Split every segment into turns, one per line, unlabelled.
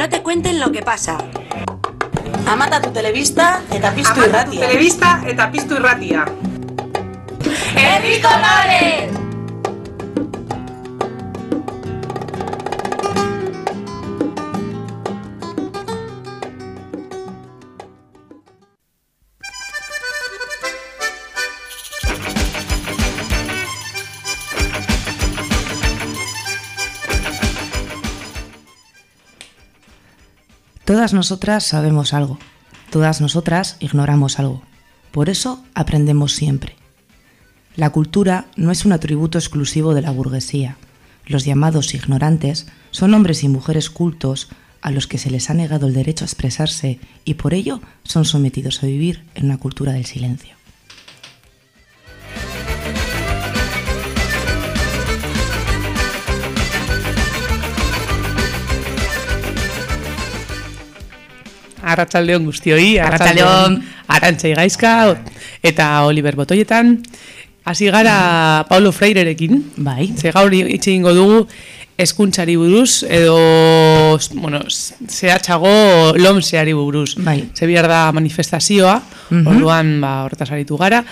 no te cuenten lo que pasa.
Amata tu telebista eta piztu
Amata tu
irratia.
telebista eta piztu irratia.
¡Herri
Todas nosotras sabemos algo, todas nosotras ignoramos algo. Por eso aprendemos siempre. La cultura no es un atributo exclusivo de la burguesía. Los llamados ignorantes son hombres y mujeres cultos a los que se les ha negado el derecho a expresarse y por ello son sometidos a vivir en una cultura del silencio.
Arratsaldeon guztioi,
Arratsaldeon.
Arantxa Igaizka eta Oliver Botoietan. Hasi gara Paulo Freirerekin.
Bai.
Ze gaur hitz egingo dugu eskuntzari buruz edo bueno, zehatzago lomseari buruz.
Bai.
Ze bihar da manifestazioa,
Mhm.
orduan ba horretaz aritu gara.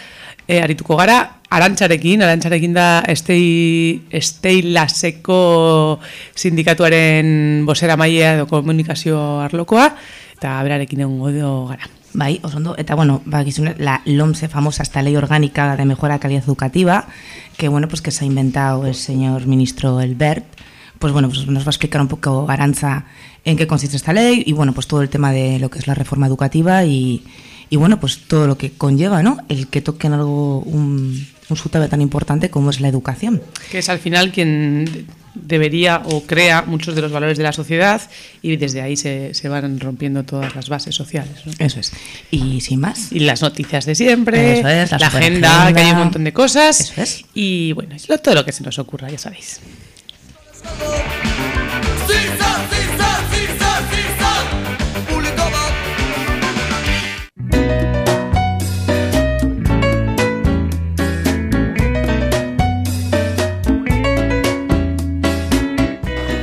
E, arituko gara Arantxarekin, Arantxarekin da Estei Esteilaseko sindikatuaren bosera mailea edo komunikazio arlokoa eta berarekin egongo gara.
Bai, oso ondo. Eta bueno, ba, gizune, la LOMSE famosa, esta ley orgánica de mejora de calidad educativa, que bueno, pues que se ha inventado el señor ministro Elbert, pues bueno, pues nos va a explicar un poco Aranza en qué consiste esta ley y bueno, pues todo el tema de lo que es la reforma educativa y, y bueno, pues todo lo que conlleva, ¿no? El que toquen algo, un, un sutabe tan importante como es la educación.
que es al final quien debería o crea muchos de los valores de la sociedad y desde ahí se, se van rompiendo todas las bases sociales. ¿no?
Eso es. Y sin más.
Y las noticias de siempre,
Eso es, la
agenda, que hay un montón de cosas.
Eso es.
Y bueno, es lo- todo lo que se nos ocurra, ya sabéis.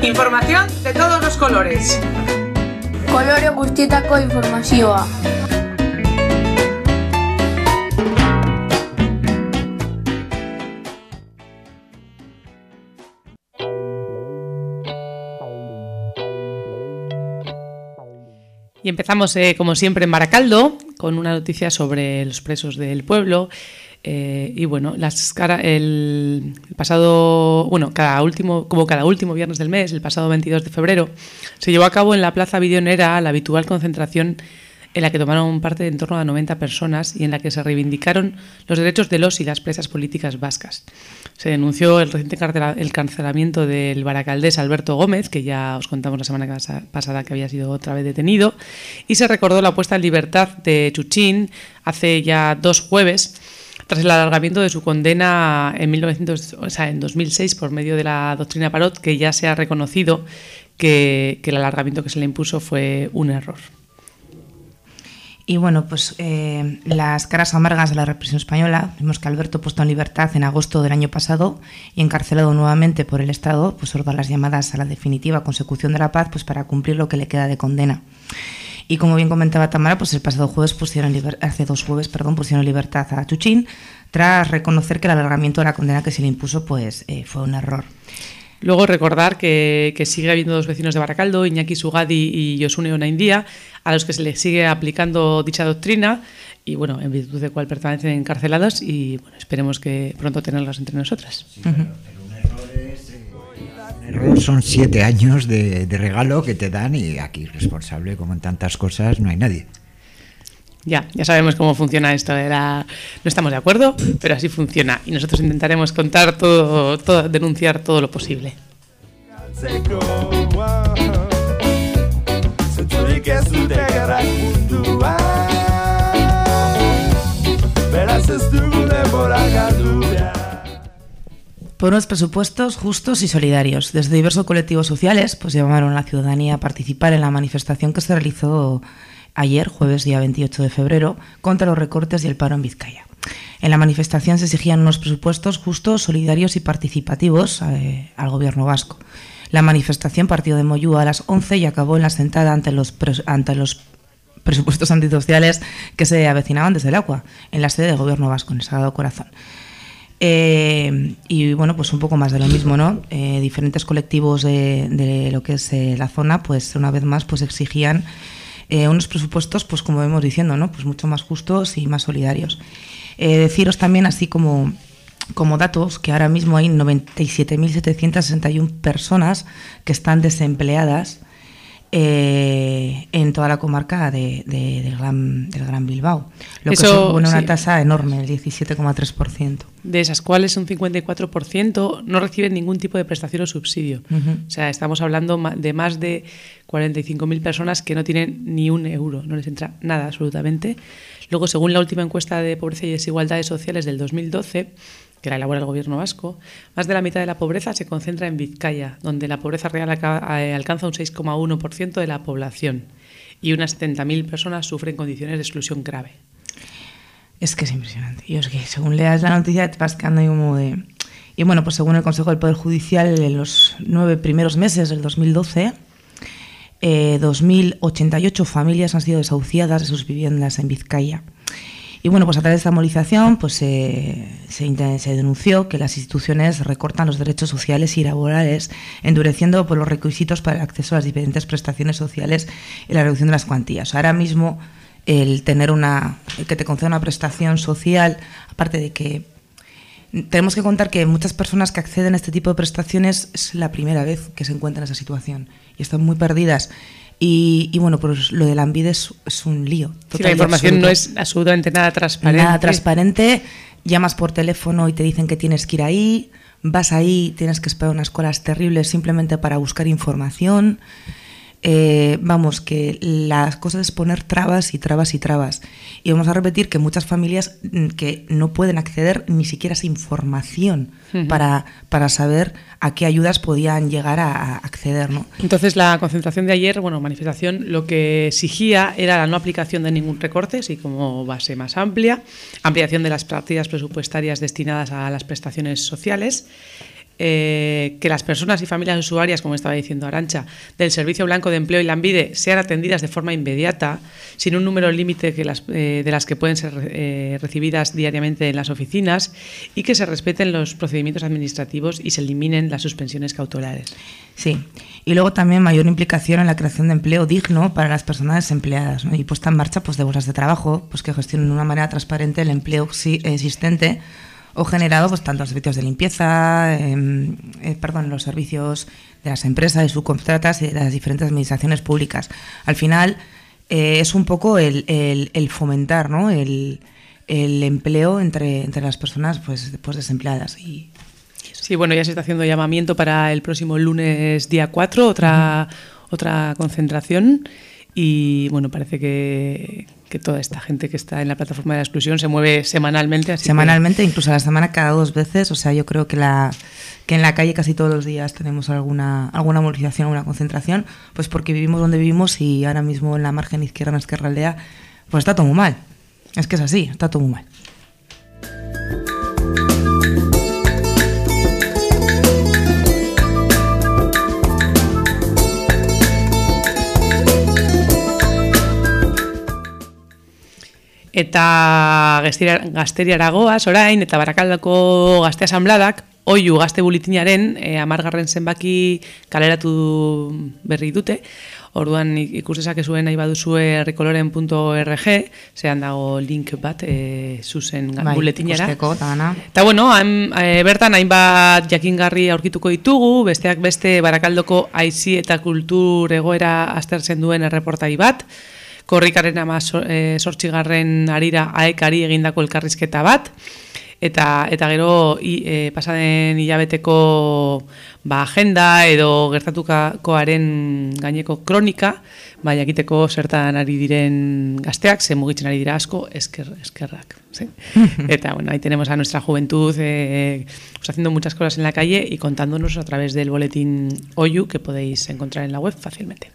Información de todos los colores.
Kolore guztietako informazioa.
Y empezamos, eh, como siempre, en Baracaldo, con una noticia sobre los presos del pueblo. Eh, y bueno, las cara, el, el pasado, bueno, cada último, como cada último viernes del mes, el pasado 22 de febrero, se llevó a cabo en la Plaza Videonera la habitual concentración en la que tomaron parte en torno a 90 personas y en la que se reivindicaron los derechos de los y las presas políticas vascas. Se denunció el reciente el cancelamiento del baracaldés Alberto Gómez, que ya os contamos la semana pasada que había sido otra vez detenido, y se recordó la puesta en libertad de Chuchín hace ya dos jueves, tras el alargamiento de su condena en, 1900, o sea, en 2006 por medio de la doctrina Parot, que ya se ha reconocido que, el alargamiento que se le impuso fue un error.
Y bueno, pues eh, las caras amargas de la represión española, vimos que Alberto puesto en libertad en agosto del año pasado y encarcelado nuevamente por el Estado, pues ordenó las llamadas a la definitiva consecución de la paz pues para cumplir lo que le queda de condena. Y como bien comentaba Tamara, pues el pasado jueves pusieron hace dos jueves, perdón, pusieron libertad a Chuchín tras reconocer que el alargamiento de la condena que se le impuso pues eh, fue un error.
Luego recordar que, que sigue habiendo dos vecinos de Baracaldo, Iñaki Sugadi y Yosune Onaindia, a los que se les sigue aplicando dicha doctrina y bueno, en virtud de cual permanecen encarcelados y bueno, esperemos que pronto tenerlos entre nosotras.
Un son siete años de, de regalo que te dan y aquí responsable, como en tantas cosas, no hay nadie.
Ya, ya sabemos cómo funciona esto. de la- No estamos de acuerdo, pero así funciona. Y nosotros intentaremos contar todo, todo denunciar todo lo posible.
Por unos presupuestos justos y solidarios. Desde diversos colectivos sociales pues llamaron a la ciudadanía a participar en la manifestación que se realizó ayer, jueves día 28 de febrero, contra los recortes y el paro en Vizcaya. En la manifestación se exigían unos presupuestos justos, solidarios y participativos eh, al gobierno vasco. La manifestación partió de Moyúa a las 11 y acabó en la sentada ante los, ante los presupuestos antisociales que se avecinaban desde el agua, en la sede del gobierno vasco, en el Sagrado Corazón. Eh, y bueno, pues un poco más de lo mismo, ¿no? Eh, diferentes colectivos de, de, lo que es eh, la zona, pues una vez más, pues exigían unos presupuestos, pues como vemos diciendo, ¿no? Pues mucho más justos y más solidarios. Deciros también, así como, como datos, que ahora mismo hay 97.761 personas que están desempleadas eh, en toda la comarca de, de, del, Gran, del, Gran, Bilbao, lo Eso, que supone una sí. tasa enorme, el 17,3%.
De esas cuales un 54% no reciben ningún tipo de prestación o subsidio. Uh -huh. O sea, estamos hablando de más de 45.000 personas que no tienen ni un euro, no les entra nada absolutamente. Luego, según la última encuesta de pobreza y desigualdades sociales del 2012, que la elabora el gobierno vasco, más de la mitad de la pobreza se concentra en Vizcaya, donde la pobreza real alcanza un 6,1% de la población y unas 70.000 personas sufren condiciones de exclusión grave.
Es que es impresionante. Y es que según leas la noticia te vas quedando ahí como de... Y bueno, pues según el Consejo del Poder Judicial, en los nueve primeros meses del 2012, eh, 2.088 familias han sido desahuciadas de sus viviendas en Vizcaya. Y bueno, pues a través de esta movilización pues, se, se, denunció que las instituciones recortan los derechos sociales y laborales, endureciendo pues, los requisitos para el acceso a las diferentes prestaciones sociales y la reducción de las cuantías. Ahora mismo, el tener una, el que te conceda una prestación social, aparte de que tenemos que contar que muchas personas que acceden a este tipo de prestaciones es la primera vez que se encuentran en esa situación y están muy perdidas. Y, y, bueno, pues lo de la ANVID es, es un lío.
Sí, la información no es absolutamente nada transparente.
Nada transparente. Llamas por teléfono y te dicen que tienes que ir ahí. Vas ahí, tienes que esperar unas colas terribles simplemente para buscar información. Eh, vamos, que las cosas es poner trabas y trabas y trabas. Y vamos a repetir que muchas familias mm, que no pueden acceder ni siquiera a esa información uh -huh. para, para saber a qué ayudas podían llegar a, a, acceder. ¿no?
Entonces, la concentración de ayer, bueno, manifestación, lo que exigía era la no aplicación de ningún recorte, así como base más amplia, ampliación de las partidas presupuestarias destinadas a las prestaciones sociales eh, que las personas y familias usuarias, como estaba diciendo Arancha, del Servicio Blanco de Empleo y Lambide sean atendidas de forma inmediata, sin un número límite eh, de las que pueden ser eh, recibidas diariamente en las oficinas y que se respeten los procedimientos administrativos y se eliminen las suspensiones cautelares.
Sí, y luego también mayor implicación en la creación de empleo digno para las personas desempleadas ¿no? y puesta en marcha pues, de bolsas de trabajo pues, que gestionen de una manera transparente el empleo existente o generado pues tanto los servicios de limpieza, eh, eh, perdón, los servicios de las empresas y subcontratas y de las diferentes administraciones públicas. Al final eh, es un poco el, el, el fomentar ¿no? el, el, empleo entre, entre las personas pues, pues desempleadas. Y
sí, bueno, ya se está haciendo llamamiento para el próximo lunes día 4, otra, uh -huh. otra concentración. Y bueno, parece que, que, toda esta gente que está en la plataforma de la exclusión se mueve semanalmente. Así
semanalmente, incluso a la semana cada dos veces. O sea, yo creo que, la, que en la calle casi todos los días tenemos alguna, alguna movilización, alguna concentración, pues porque vivimos donde vivimos y ahora mismo en la margen izquierda, en Esquerra Aldea, pues está todo muy mal. Es que es así, está todo muy mal.
Eta gazteriara goaz, orain, eta barakaldako gazte asambladak, oiu gazte bulitinaren e, amargarren zenbaki kaleratu berri dute, orduan ikus dezakezuen nahi baduzue herrikoloren.org, zehan dago link bat e, zuzen bai, buletinara. Eta bueno, hain, e, bertan hainbat jakingarri aurkituko ditugu, besteak beste barakaldoko aizi eta kultur egoera aztertzen duen erreportai bat, korrikaren ama sortxigarren arira aekari egindako elkarrizketa bat, eta eta gero i, e, pasaden hilabeteko ba, agenda edo gertatukoaren gaineko kronika, ba, jakiteko zertan ari diren gazteak, ze mugitzen ari dira asko, esker, eskerrak. ¿sí? eta bueno, ahí tenemos a nuestra juventud eh, pues haciendo muchas cosas en la calle y contándonos a través del boletín OYU que podéis encontrar en la web fácilmente.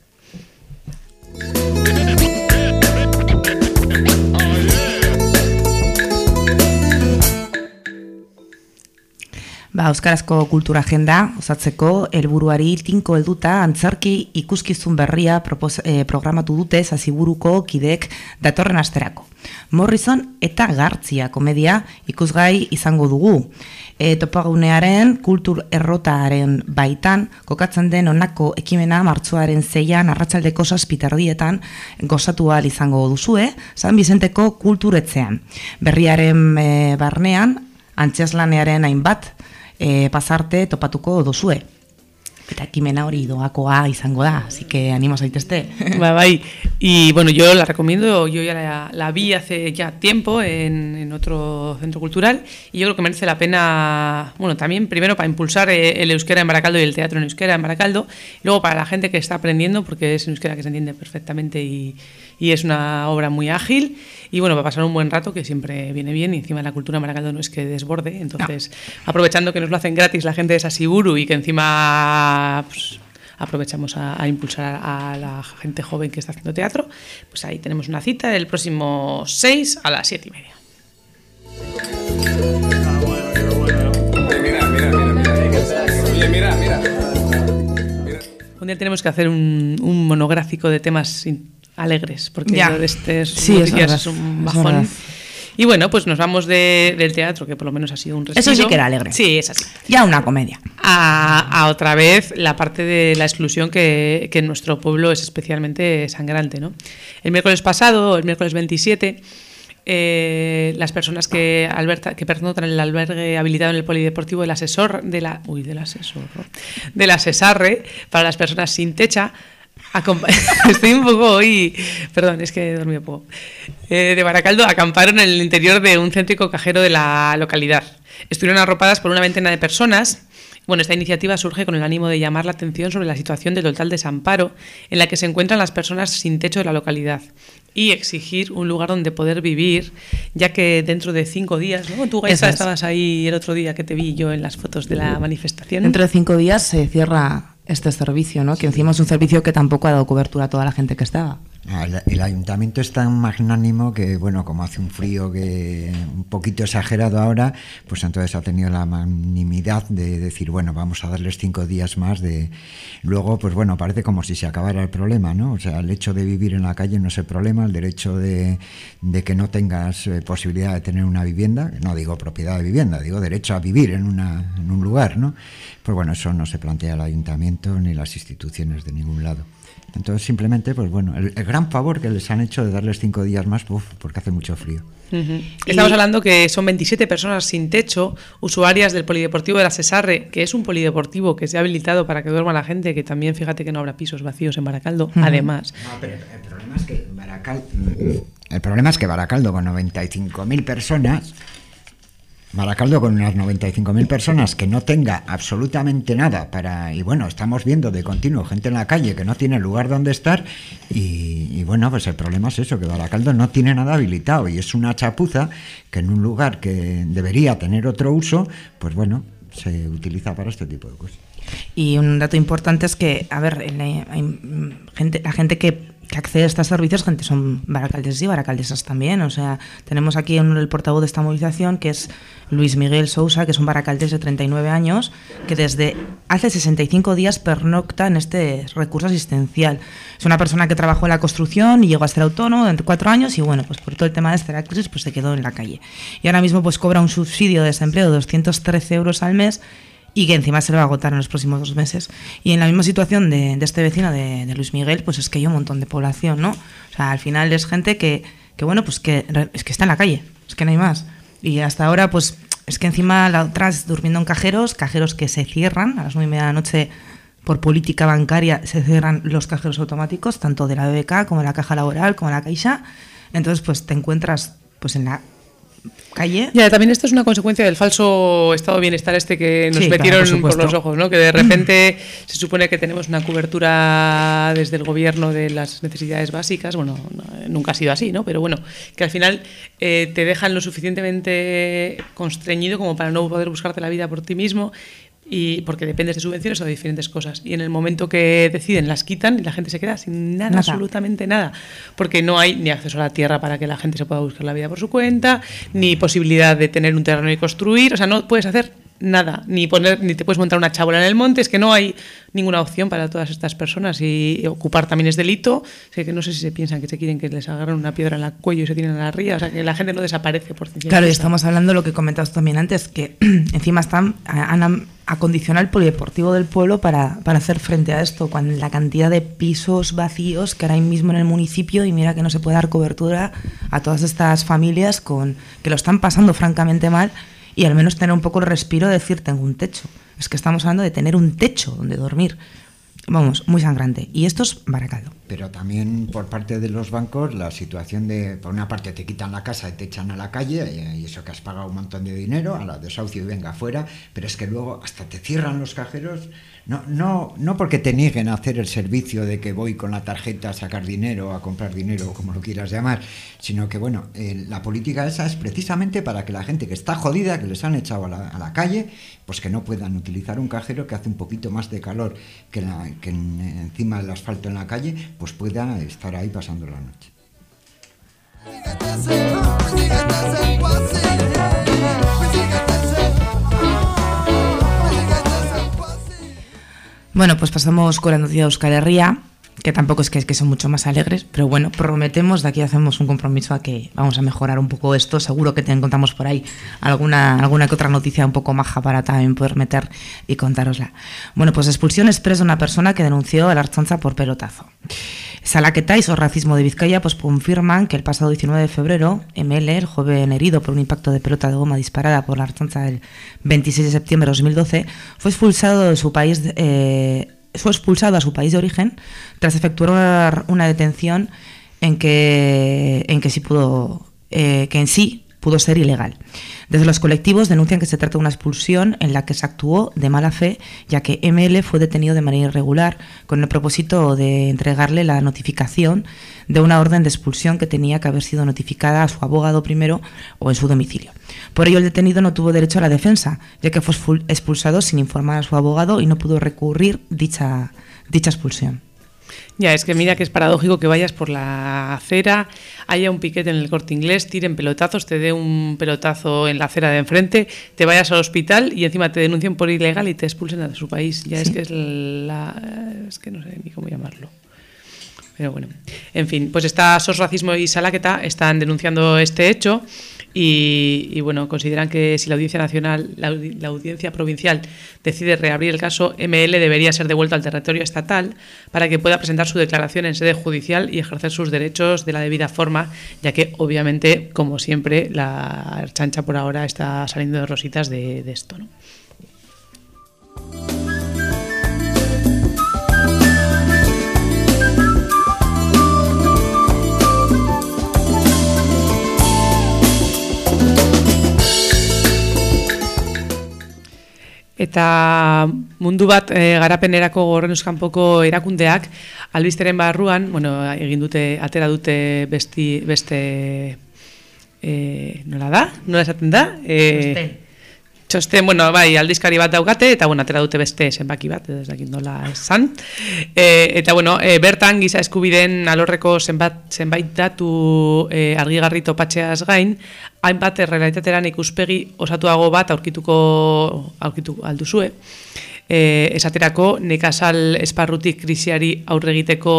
Ba, Euskarazko kultura agenda osatzeko helburuari tinko helduta antzarki ikuskizun berria propos, eh, programatu dute zaziburuko kidek datorren asterako. Morrison eta Gartzia komedia ikusgai izango dugu. E, topagunearen kultur errotaaren baitan kokatzen den onako ekimena martzuaren zeian arratsaldeko saspitardietan gozatu ahal izango duzue, San Bizenteko kulturetzean. Berriaren e, barnean, antxeslanearen hainbat e, pasarte topatuko duzue. Eta ekimena hori doakoa izango da, así que animo zaitezte.
Bye, bye. Y bueno, yo la recomiendo, yo ya la, la vi hace ya tiempo en, en, otro centro cultural y yo creo que merece la pena, bueno, también primero para impulsar eh, el euskera en Baracaldo y el teatro en euskera en Baracaldo, luego para la gente que está aprendiendo, porque es en euskera que se entiende perfectamente y, y es una obra muy ágil y bueno, va a pasar un buen rato que siempre viene bien y encima la cultura Maracaldo no es que desborde, entonces no. aprovechando que nos lo hacen gratis la gente de Sasiburu y que encima pues, aprovechamos a, a, impulsar a la gente joven que está haciendo teatro, pues ahí tenemos una cita el próximo 6 a las 7 y media.
Mira, mira,
Un día tenemos que hacer un, un monográfico de temas alegres, porque
Ya.
de este es,
Sí, es verdad,
es un bajón. y bueno, pues nos vamos de- del teatro, que por lo menos ha sido un respiro.
Eso sí que era alegre.
Sí, es así.
Ya una comedia.
A, a otra vez la parte de la exclusión que, que en nuestro pueblo es especialmente sangrante. ¿no? El miércoles pasado, el miércoles 27, eh, las personas que, alberta, que pernoctan en el albergue habilitado en el polideportivo del asesor de la uy del asesor ¿no? de la Cesarre para las personas sin techa acompa- estoy un poco hoy perdón es que he dormido poco Eh, de Baracaldo acamparon en el interior de un céntrico cajero de la localidad estuvieron arropadas por una veintena de personas bueno, esta iniciativa surge con el ánimo de llamar la atención sobre la situación del total desamparo en la que se encuentran las personas sin techo de la localidad y exigir un lugar donde poder vivir, ya que dentro de cinco días, ¿no? Tú,
es.
estabas ahí el otro día que te vi yo en las fotos de la manifestación.
Dentro de cinco días se cierra este servicio, ¿no? Que encima es un servicio que tampoco ha dado cobertura a toda la gente que estaba.
Ah, El, ayuntamiento es tan magnánimo que, bueno, como hace un frío que un poquito exagerado ahora, pues entonces ha tenido la magnanimidad de decir, bueno, vamos a darles cinco días más de... Luego, pues bueno, parece como si se acabara el problema, ¿no? O sea, el hecho de vivir en la calle no es el problema, el derecho de, de que no tengas eh, posibilidad de tener una vivienda, no digo propiedad de vivienda, digo derecho a vivir en, una, en un lugar, ¿no? Pues bueno, eso no se plantea el ayuntamiento ni las instituciones de ningún lado. Entonces, simplemente, pues bueno, el, el gran favor que les han hecho de darles cinco días más, uf, porque hace mucho frío.
Estamos hablando que son 27 personas sin techo, usuarias del polideportivo de la Cesarre, que es un polideportivo que se ha habilitado para que duerma la gente, que también fíjate que no habrá pisos vacíos en Baracaldo, además.
No, pero el problema es que Baracal, el problema es que Baracaldo con 95.000 personas, Baracaldo con unas 95.000 personas que no tenga absolutamente nada para y bueno, estamos viendo de continuo gente en la calle que no tiene lugar donde estar y, bueno, pues el problema es eso, que Baracaldo no tiene nada habilitado y es una chapuza que en un lugar que debería tener otro uso, pues bueno, se utiliza para este tipo de cosas.
Y un dato importante es que, a ver, la, hay, mm, gente, la gente que, que accede a estos servicios, gente son baracaldeses y baracaldesas también. O sea, tenemos aquí el portavoz de esta movilización, que es Luis Miguel Sousa, que es un baracaldés de 39 años, que desde hace 65 días pernocta en este recurso asistencial. Es una persona que trabajó en la construcción y llegó a ser autónomo durante cuatro años y bueno, pues por todo el tema de esta crisis pues se quedó en la calle. Y ahora mismo pues cobra un subsidio de desempleo de 213 euros al mes y que encima se le va a agotar en los próximos dos meses. Y en la misma situación de, este vecino de, de, Luis Miguel, pues es que hay un montón de población, ¿no? O sea, al final es gente que, que bueno, pues que es que está en la calle, es que no hay más. Y hasta ahora, pues es que encima la otra es durmiendo en cajeros, cajeros que se cierran a las nueve y media de la noche por política bancaria, se cierran los cajeros automáticos, tanto de la BBK como de la Caja Laboral, como de la Caixa. Entonces, pues te encuentras pues en la calle.
Ya, también esto es una consecuencia del falso estado de bienestar este que nos
Sí,
metieron
claro, por
por, los ojos, ¿no? Que de repente se supone que tenemos una cobertura desde el gobierno de las necesidades básicas. Bueno, no, nunca ha sido así, ¿no? Pero bueno, que al final eh, te dejan lo suficientemente constreñido como para no poder buscarte la vida por ti mismo y porque dependes de subvenciones o de diferentes cosas. Y en el momento que deciden las quitan y la gente se queda sin nada,
Nada.
absolutamente nada, porque no hay ni acceso a la tierra para que la gente se pueda buscar la vida por su cuenta, ni posibilidad de tener un terreno y construir, o sea, no puedes hacer nada, ni poner, ni te puedes montar una chabola en el monte, es que no hay ninguna opción para todas estas personas y, ocupar también es delito. sé que no sé si se piensan que se quieren que les agarren una piedra en el cuello y se tiren a la ría, o sea que la gente no desaparece por
Claro, y estamos hablando de lo que comentabas también antes, que encima están han acondicionado el polideportivo del pueblo para, para hacer frente a esto, cuando la cantidad de pisos vacíos que ahora mismo en el municipio y mira que no se puede dar cobertura a todas estas familias con que lo están pasando francamente mal y al menos tener un poco el respiro de decir tengo un techo. Es que estamos hablando de tener un techo donde dormir. Vamos, muy sangrante. Y esto es Baracaldo.
Pero también por parte de los bancos la situación de, por una parte te quitan la casa y te echan a la calle, y eso que has pagado un montón de dinero, a la desahucio y venga afuera, pero es que luego hasta te cierran los cajeros no, no, no porque te nieguen a hacer el servicio de que voy con la tarjeta a sacar dinero, a comprar dinero, como lo quieras llamar, sino que, bueno, eh, la política esa es precisamente para que la gente que está jodida, que les han echado a la, calle, pues que no puedan utilizar un cajero que hace un poquito más de calor que, que encima del asfalto en la calle, pues pueda estar ahí pasando la noche.
Bueno, pues pasamos con la noticia de Euskal Herria, que tampoco es que, es que son mucho más alegres, pero bueno, prometemos, de aquí hacemos un compromiso a que vamos a mejorar un poco esto. Seguro que te encontramos por ahí alguna, alguna que otra noticia un poco maja para también poder meter y contárosla. Bueno, pues expulsión expresa una persona que denunció a la Archonza por pelotazo. Salaquetais o Racismo de Vizcaya pues confirman que el pasado 19 de febrero, ML, el joven herido por un impacto de pelota de goma disparada por la Archanza el 26 de septiembre de 2012, fue expulsado de su país, eh, fue expulsado a su país de origen tras efectuar una, detención en que, en que sí pudo, eh, que en sí pudo ser ilegal. Desde los colectivos denuncian que se trata de una expulsión en la que se actuó de mala fe, ya que ML fue detenido de manera irregular con el propósito de entregarle la notificación de una orden de expulsión que tenía que haber sido notificada a su abogado primero o en su domicilio. Por ello, el detenido no tuvo derecho a la defensa, ya que fue expulsado sin informar a su abogado y no pudo recurrir dicha, dicha expulsión.
Ya, es que mira que es paradójico que vayas por la acera, haya un piquete en el corte inglés, tiren pelotazos, te dé un pelotazo en la acera de enfrente, te vayas al hospital y encima te denuncien por ilegal y te expulsen de su país. Ya es que es la. Es que no sé ni cómo llamarlo. Pero bueno, en fin, pues está SOS Racismo y Salaqueta están denunciando este hecho y, bueno, consideran que si la Audiencia Nacional, la, Audiencia Provincial decide reabrir el caso, ML debería ser devuelto al territorio estatal para que pueda presentar su declaración en sede judicial y ejercer sus derechos de la debida forma, ya que obviamente, como siempre, la chancha por ahora está saliendo de rositas de, de esto. ¿no? Eta mundu bat e, garapenerako gorren euskanpoko erakundeak albisteren barruan, bueno, egin dute, atera dute besti, beste, e, nola da? Nola esaten da? E, txosten, bueno, bai, aldizkari bat daukate, eta, bueno, atera dute beste zenbaki bat, ez dakit nola esan. E, eta, bueno, e, bertan giza eskubiden alorreko zenbat, zenbait datu e, argigarri topatxeaz gain, hainbat errealitateran ikuspegi osatuago bat aurkituko aurkitu alduzue e, esaterako nekazal esparrutik krisiari aurre egiteko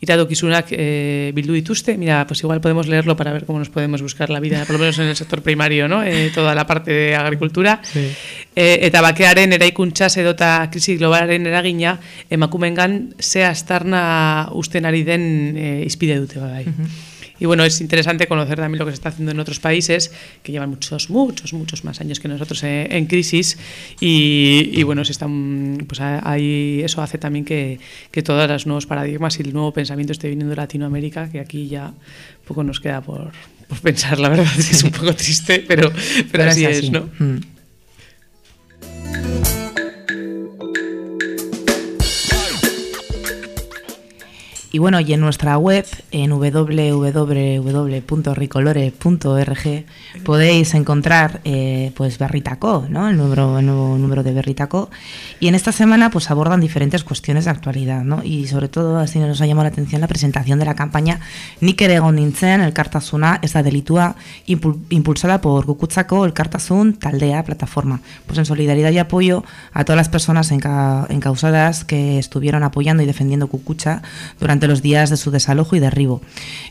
iradokizunak e, bildu dituzte. Mira, pues igual podemos leerlo para ver cómo nos podemos buscar la vida, por lo menos en el sector primario, ¿no? E, toda la parte de agricultura. Sí. E, eta bakearen eraikuntza edota krisi globalaren eragina emakumengan ze astarna usten ari den e, izpide dute bai. Uh Y bueno, es interesante conocer también lo que se está haciendo en otros países que llevan muchos, muchos, muchos más años que nosotros en, crisis. Y, bueno, se están, pues ahí eso hace también que, que todos los nuevos paradigmas y el nuevo pensamiento esté viniendo de Latinoamérica, que aquí ya poco nos queda por, por pensar, la verdad es un poco triste, pero, pero, así, es, ¿no? Mm.
Y bueno, y en nuestra web, en www.ricolore.org, podéis encontrar eh, pues Berritaco, ¿no? El, número, el nuevo número de Berritaco. Y en esta semana pues abordan diferentes cuestiones de actualidad, ¿no? Y sobre todo, así nos ha llamado la atención la presentación de la campaña Nik ere nintzen, el Cartazuna, esta delitua impul- impulsada por Kukutzako, el Cartazun, Taldea, plataforma. Pues en solidaridad y apoyo a todas las personas enca- encausadas que estuvieron apoyando y defendiendo Cucucha durante los días de su desalojo y derribo.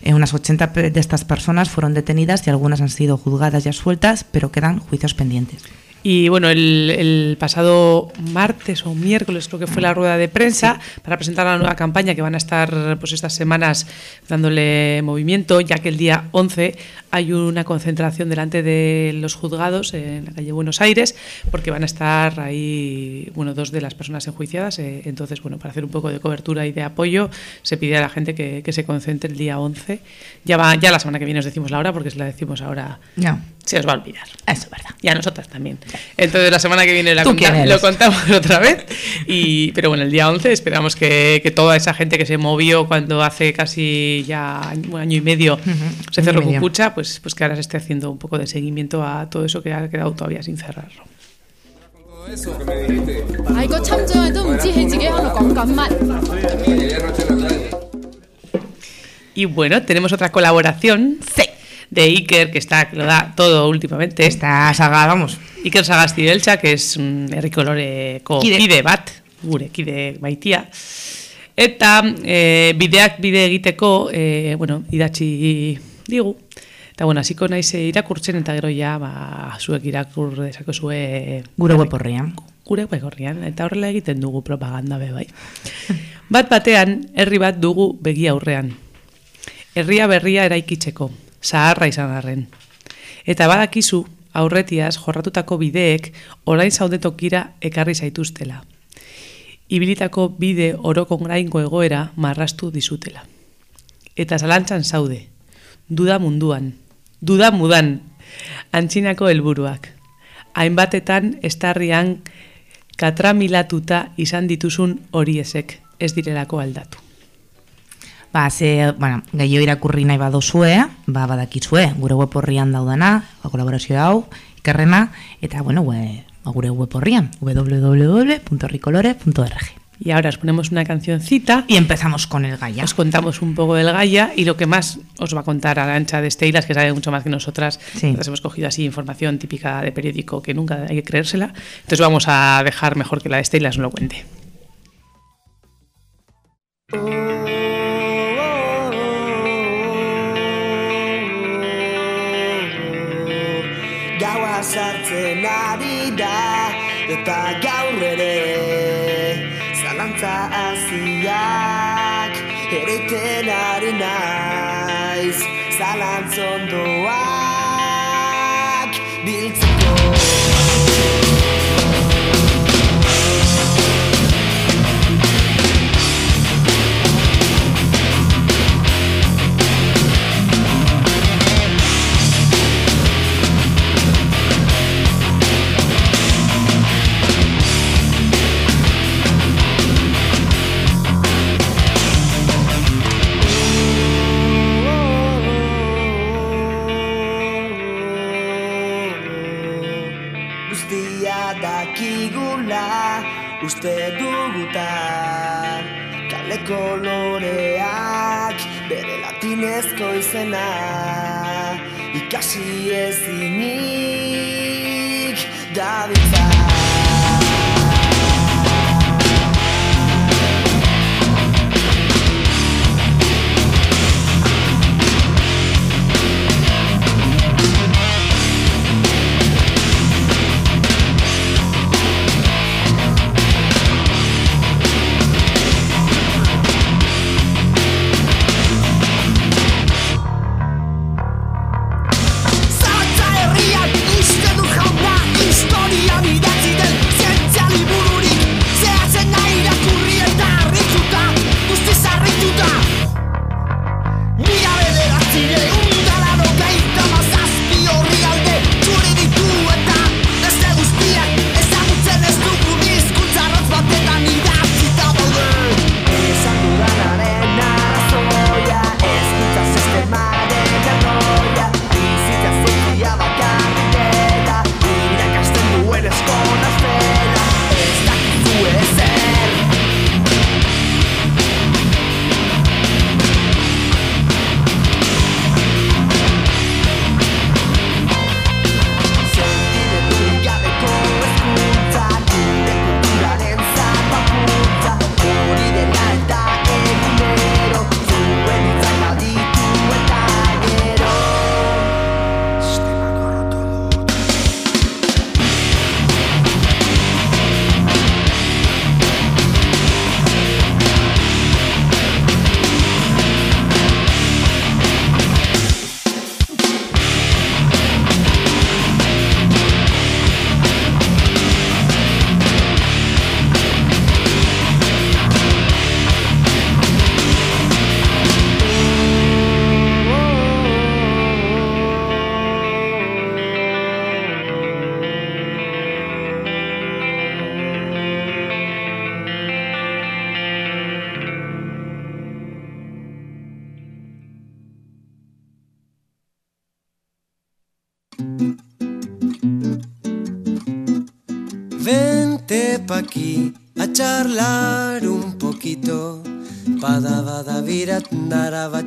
Eh, unas 80 pe- de estas personas fueron detenidas y algunas han sido juzgadas y absueltas, pero quedan juicios pendientes.
Y bueno, el, el pasado martes o miércoles creo que fue la rueda de prensa para presentar la nueva campaña que van a estar pues estas semanas dándole movimiento, ya que el día 11 hay una concentración delante de los juzgados en la calle Buenos Aires, porque van a estar ahí, bueno, dos de las personas enjuiciadas. eh, entonces, bueno, para hacer un poco de cobertura y de apoyo, se pide a la gente que, que se concentre el día 11. Ya, va, ya la semana que viene os decimos la hora, porque si la decimos ahora
No,
se os va a olvidar.
Eso es verdad.
Y a nosotras también. Entonces la semana que viene la conta, lo contamos otra vez. Y, pero bueno, el día 11 esperamos que, que, toda esa gente que se movió cuando hace casi ya un año y medio
uh
-huh.
se cerró
Cucucha, pues, pues que ahora se esté haciendo un poco de seguimiento a todo eso que ha quedado todavía sin
cerrarlo.
Y bueno, tenemos otra colaboración. Sí. De Iker, que está lo da todo últimamente.
Esta saga, vamos,
Iker Sagasti Beltza, que es un herrikoloreko
Kide.
kide bat, gure kide baitia. Eta e, bideak bide egiteko, e, bueno, idatzi digu. Eta bueno, hasiko naiz eh, irakurtzen eta gero ja, ba, zuek irakur dezakezue
gure web horrian.
gure web orrian, eta horrela egiten dugu propaganda be bai. Bat batean, herri bat dugu begi aurrean. Herria berria eraikitzeko, zaharra izan arren. Eta badakizu, aurretiaz jorratutako bideek orain zaudetokira ekarri zaituztela. Ibilitako bide orokongraingo egoera marrastu dizutela. Eta zalantzan zaude, duda munduan, duda mudan, antxinako helburuak. Hainbatetan estarrian katramilatuta izan dituzun horiezek, ez direlako aldatu.
Ba, ze, bueno, gehiago irakurri nahi badozue, ba, badakizue, gure web horrian daudana, ba, kolaborazio hau, ikerrena, eta, bueno, we, ba, gure web horrian, www.ricolore.org.
Y ahora os ponemos una cancioncita
Y empezamos con el Gaia.
Os contamos un poco del Gaia y lo que más os va a contar Arancha de Steilas, que sabe mucho más que nosotras.
Sí.
Nosotras hemos cogido así información típica de periódico que nunca hay que creérsela. Entonces vamos a dejar mejor que la de Steilas nos lo cuente.
Sartzen ari da eta gaur ere zalantza haziak ereten ari naiz zalantzondoak izena. Ikasi ezinik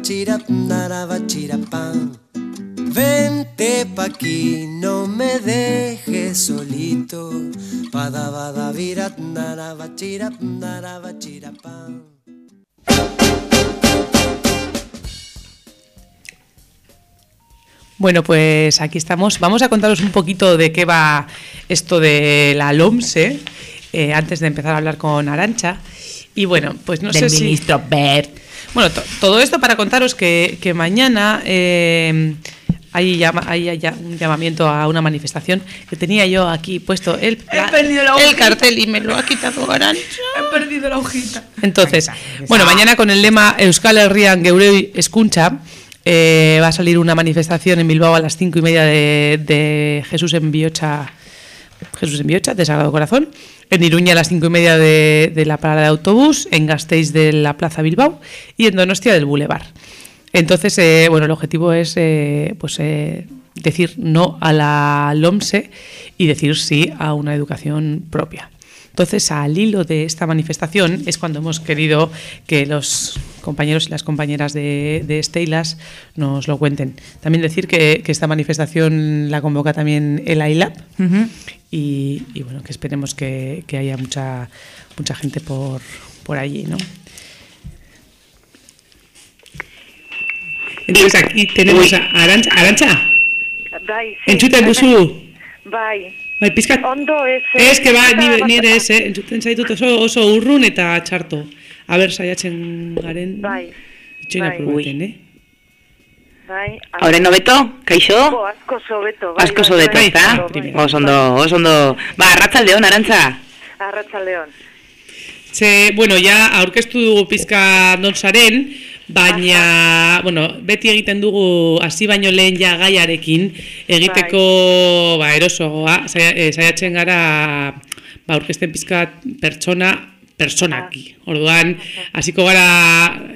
bachira nara bachira pan. Vente pa' aquí, no me dejes solito. Pada bada nara bachira nara bachira pan.
Bueno, pues aquí estamos. Vamos a contaros un poquito de qué va esto de la LOMSE, eh, antes de empezar a hablar con Arancha. Y bueno, pues no
Del
sé
ministro
si... Bert. Bueno, to- todo esto para contaros que, que mañana eh, hay, llama- hay ya- un llamamiento a una manifestación que tenía yo aquí puesto el,
He perdido la
el cartel y me lo ha quitado Arancha.
He perdido la hojita.
Entonces, bueno, mañana con el lema Euskal Herrian Geurei Escucha eh, va a salir una manifestación en Bilbao a las cinco y media de, de Jesús en Biocha, Jesús en Biocha, de Sagrado Corazón, en Iruña a las cinco y media de, de la parada de autobús, en Gasteiz de la Plaza Bilbao y en Donostia del Boulevard. Entonces, eh, bueno, el objetivo es eh, pues, eh, decir no a la LOMSE y decir sí a una educación propia. Entonces, al hilo de esta manifestación es cuando hemos querido que los compañeros y las compañeras de, de Steilas nos lo cuenten. También decir que, que esta manifestación la convoca también el ILAB
Ujú.
y, y, bueno, que esperemos que, que haya mucha, mucha gente por, por allí, ¿no? Entonces aquí tenemos a Arancha. Arancha,
Bai, sí.
duzu?
Bai.
Bai, pizkat...
Ondo ez.
Ez, que ba, nire, nire ez, eh? entzuten zaitut oso, oso urrun eta txarto. A ber, saiatzen garen...
Bai.
Itxoina
bai.
probaten, eh?
Bai.
Ahora hobeto, kaixo?
Jo, asko sobeto. Bai,
Asko sobeto,
bai,
ezta?
bai, bai.
Oso ondo, oso ondo. Ba, arratzaldeon, arantza.
Arratsaldeon.
Ze, bueno, ja aurkeztu dugu pizka nonsaren, baina, bueno, beti egiten dugu hasi baino lehen ja gaiarekin, egiteko, ba, erosoa, saia- eh, saiatzen gara, ba, aurkezten pizka pertsona, personaki. Orduan, hasiko gara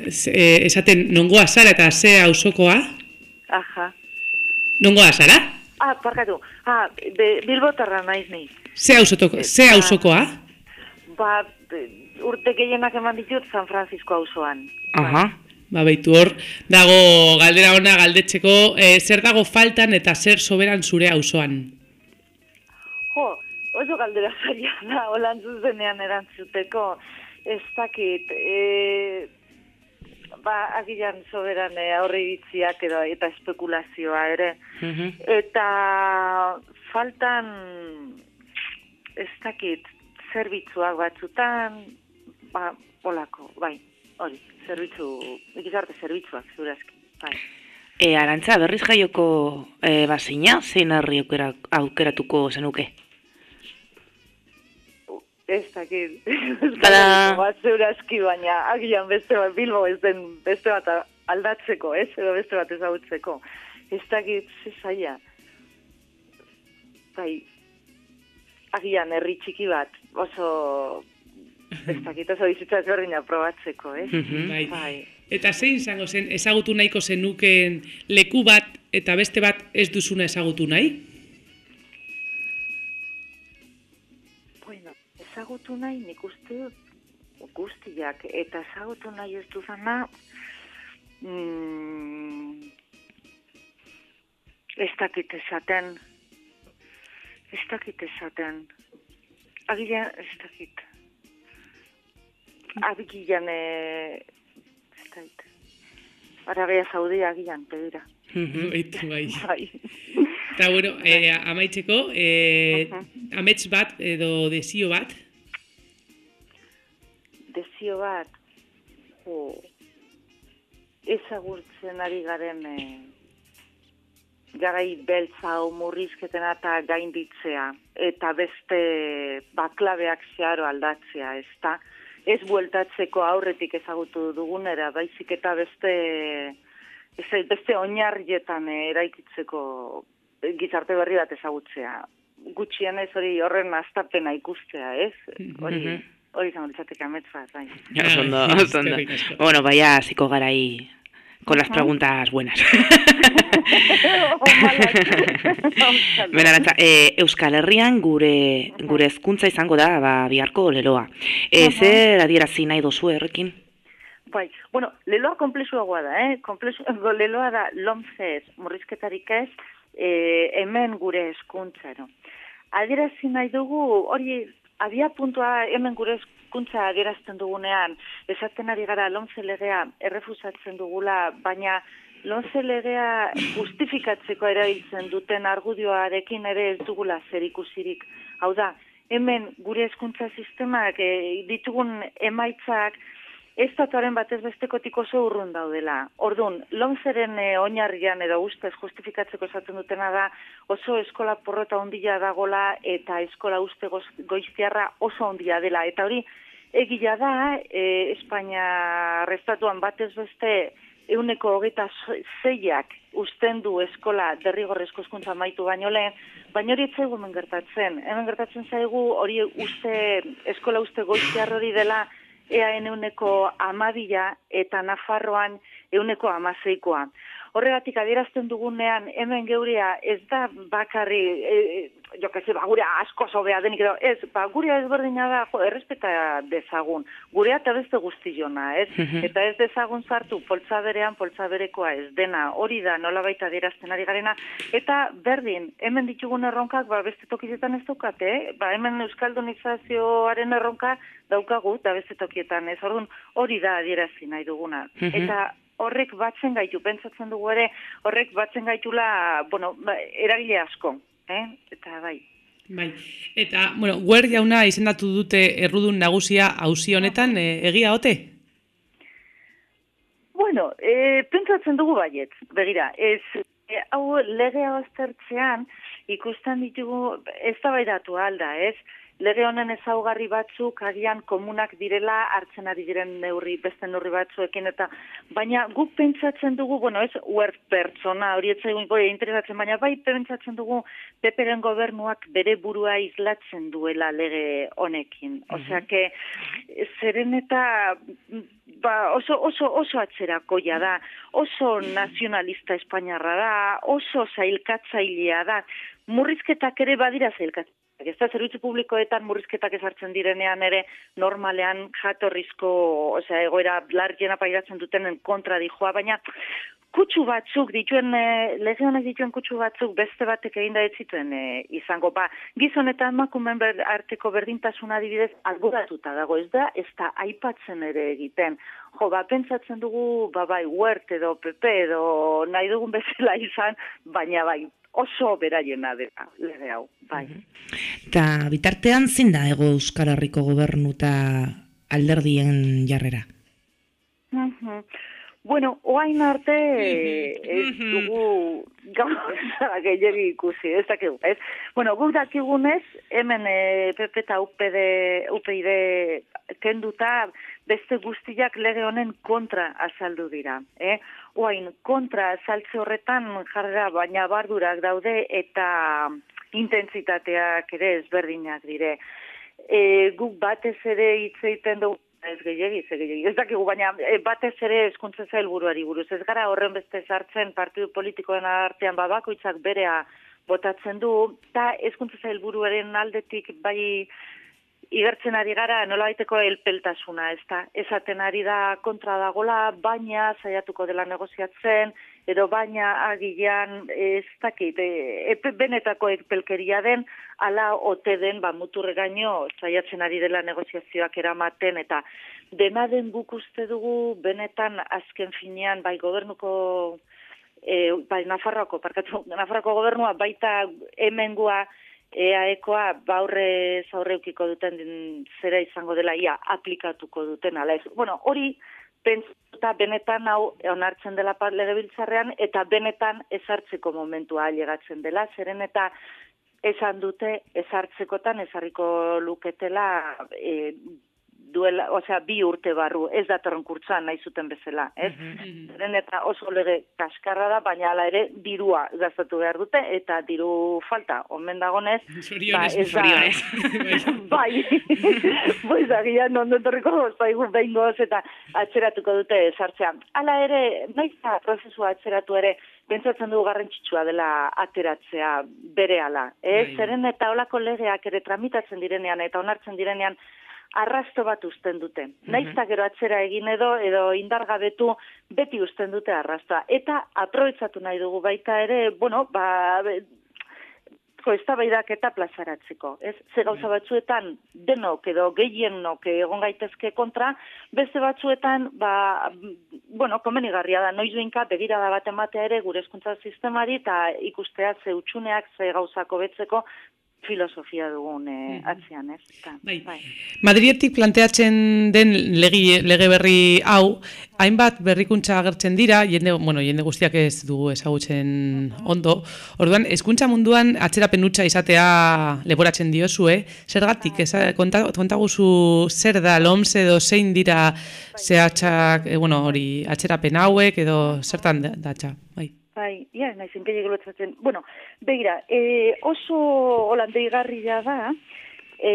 eh, esaten nongoa zara eta ze auzokoa?
Aja.
Nongoa zara?
Ah, parkatu. Ah, be, Bilbotarra naiz ni.
Ze auzotoko, ze auzokoa?
Ba, urte gehienak eman ditut San Francisco auzoan.
Aha.
Ba, baitu hor, dago galdera ona galdetzeko, eh, zer dago faltan eta zer soberan zure auzoan?
Jo, oso galdera zaila da, holan zuzenean erantzuteko. Ez dakit, e, ba, agilan soberan e, aurre iritziak edo eta espekulazioa ere. Eta faltan, ez dakit, zerbitzuak batzutan, ba, polako, bai, hori, zerbitzu, gizarte zerbitzuak, zurazki, bai.
E, arantza, berriz jaioko e, bazina, zein herri aukera, aukeratuko zenuke?
Ez dakit,
Tada.
bat zeurazki, baina agian beste bat, Bilbo ez den beste bat aldatzeko, ez, edo beste bat ezagutzeko. Ez dakit, ze zaila. Bai, agian herri txiki bat, oso, ez dakit, oso bizitza ezberdina probatzeko, ez?
Bai.
bai.
Eta zein izango zen ezagutu nahiko zenukeen leku bat eta beste bat ez duzuna ezagutu nahi?
Bueno, ezagutu nahi nik uste guztiak, eta ezagutu nahi ez duzana, mm, ez dakit esaten, ez dakit esaten, agilan ez dakit, agilan, e, ez dakit, Arabia Saudia agilan, pedira.
Baitu, bai.
Bai.
Eta, bueno, eh, amaitzeko, eh, amets bat edo desio bat,
Desio bat, jo, ezagurtzen ari garen e, garai beltza o murrizketena eta gainditzea, eta beste baklabeak zeharo aldatzea, ez da? Ez bueltatzeko aurretik ezagutu dugunera, baizik eta beste, ez, beste oinarrietan eh, eraikitzeko gizarte berri bat ezagutzea. Gutxienez hori horren astapena ikustea, ez? Hori,
Mhm.
hori izango litzateke amets bat, bai.
Bueno, baia, hasiko garai con las preguntas buenas. Bera, Arantza, e, Euskal Herrian gure gure hezkuntza izango da ba, biharko leloa. E, zer adierazi nahi dozu errekin?
Bai, bueno, leloa komplexuagoa da, eh? Komplexu, leloa da lomze ez, murrizketarik ez, e, hemen gure eskuntzaro. Adierazi nahi dugu, hori, abia puntua hemen gure eskuntza adierazten dugunean, esaten ari gara lomze legea errefusatzen dugula, baina lomze legea justifikatzeko erabiltzen duten argudioarekin ere ez dugula zer ikusirik. Hau da, hemen gure hezkuntza sistemak e, ditugun emaitzak estatuaren batez bestekotik oso urrun daudela. Orduan, lomzeren e, oinarrian edo ustez justifikatzeko esaten dutena da oso eskola porrota ondila dagola eta eskola uste goz- goiztiarra oso ondia dela. Eta hori, egia da, e, Espainia restatuan batez beste euneko hogeita zeiak usten du eskola derrigorrezko hezkuntza maitu baino lehen, baina hori etzaigu hemen gertatzen. Hemen gertatzen zaigu hori uste, eskola uste goiztiar hori dela EAN euneko amabila eta Nafarroan euneko amazeikoa. Horregatik adierazten dugunean hemen geurea ez da bakarri, e, e, jo que se, ba, gurea asko sobea denik edo, ez, ba, gurea ezberdina da, jo, errespeta dezagun, gurea eta beste guztiona, ez?
Mhm.
Eta ez dezagun sartu poltza berean, poltza berekoa ez dena, hori da nola baita adierazten ari garena, eta berdin, hemen ditugun erronkak, ba, beste tokietan ez daukate, eh? ba, hemen euskaldunizazioaren erronka daukagu, eta beste tokietan, ez orduan hori da adierazi nahi duguna.
Mhm.
Eta horrek batzen gaitu, pentsatzen dugu ere, horrek batzen gaitula, bueno, ba, eragile asko, eh? Eta bai.
Bai. Eta, bueno, guer jauna izendatu dute errudun nagusia auzi honetan, e, egia ote?
Bueno, e, pentsatzen dugu baiet, begira, ez, e, hau legea aztertzean ikusten ditugu, ez da baidatu alda, ez? Lege honen ezaugarri batzuk agian komunak direla hartzen ari diren neurri, beste neurri batzuekin eta baina guk pentsatzen dugu, bueno, ez uert pertsona hori etzaigun goi interesatzen, baina bai pentsatzen dugu peperen gobernuak bere burua islatzen duela lege honekin. Osea, que zeren eta ba, oso, oso, oso atzerakoia da, oso nazionalista espainiarra da, oso zailkatzailea da, murrizketak ere badira zailkatzailea. Ez zerbitzu publikoetan murrizketak ezartzen direnean ere normalean jatorrizko, osea, egoera largiena pairatzen dutenen kontra dijoa, baina kutsu batzuk dituen, e, lege honek dituen kutsu batzuk beste batek egin da ez zituen e, izango. Ba, gizon eta emakumeen ber, arteko berdintasuna adibidez alboratuta dago, ez da, ez da aipatzen ere egiten. Jo, ba, pentsatzen dugu, ba, bai, huert edo PP edo nahi dugun bezala izan, baina bai, oso beraiena dela, lege hau, bai.
Eta bitartean zein da ego Euskal Herriko gobernu eta alderdien jarrera?
Bueno, oain arte ez dugu gauza gehiagi ikusi, ez dakigu, ez? Bueno, guk dakigunez, hemen e, PP eta UPD, UPID kenduta beste guztiak lege honen kontra azaldu dira. Eh? Oain, kontra azaltze horretan jarrera baina bardurak daude eta intentsitateak ere ezberdinak dire. E, guk batez ere hitz egiten dugu ez gehiagi, ez gehiagi. Ez dakigu, baina e, batez ere eskuntza helburuari buruz. Ez gara horren beste sartzen partidu politikoen artean babakoitzak berea botatzen du, eta eskuntza helburuaren aldetik bai igertzen ari gara nolabaiteko elpeltasuna, ez da, esaten ari da kontra dagola, baina saiatuko dela negoziatzen, edo baina agian ez dakit, e, benetako epelkeria den, ala ote den, ba, muturre gaino, saiatzen ari dela negoziazioak eramaten, eta dena den guk uste dugu, benetan azken finean, bai gobernuko, e, bai Nafarroako, parkatu, Nafarroako gobernua, baita hemengoa, EAEkoa baurre zaurre eukiko duten zera izango dela ia aplikatuko duten ala ez. Bueno, hori pentsuta benetan hau onartzen dela legebiltzarrean eta benetan ezartzeko momentua ailegatzen dela, zeren eta esan dute ezartzekotan ezarriko luketela e, duela, osea, bi urte barru, ez datorren kurtsan nahi zuten bezala, ez? Zeren eta oso lege kaskarra da, baina hala ere dirua gastatu behar dute, eta diru falta, omen dagonez,
Zorionez,
ez da-
zorionez.
bai, boiz agian ondo etorriko zaigu behingoz eta atzeratuko dute sartzea. Hala ere, naiz eta prozesua atzeratu ere, pentsatzen dugu garrantzitsua dela ateratzea bere ala. Ez,
Bai.
zeren eta olako legeak ere tramitatzen direnean eta onartzen direnean, arrasto bat uzten dute. Naiz eta gero atzera egin edo, edo indargabetu, beti uzten dute arrastoa. Eta aprobetsatu nahi dugu baita ere, bueno, ba, eztabaidak eta plazaratzeko, ez? Ze gauza batzuetan denok edo gehienok egon gaitezke kontra, beste batzuetan ba bueno, komenigarria da noizbeinka begirada bat ematea ere gure hezkuntza sistemari eta ikustea ze utxuneak ze gauzako betzeko filosofia dugun eh, atzean, ez? Ta,
Bai. Madrietik planteatzen den legi, lege berri hau, hainbat berrikuntza agertzen dira, jende, bueno, jende guztiak ez dugu ezagutzen ondo. Orduan, hezkuntza munduan atzerapen hutsa izatea leporatzen diozue, zergatik, eza, konta, kontaguzu zer da LOMS edo zein dira zehatxak, eh, bueno, hori, atzerapen hauek edo zertan da- datza, bai.
Bai, ja, naiz inpegi glotzatzen. Bueno, begira, e, oso holandeigarria da, e,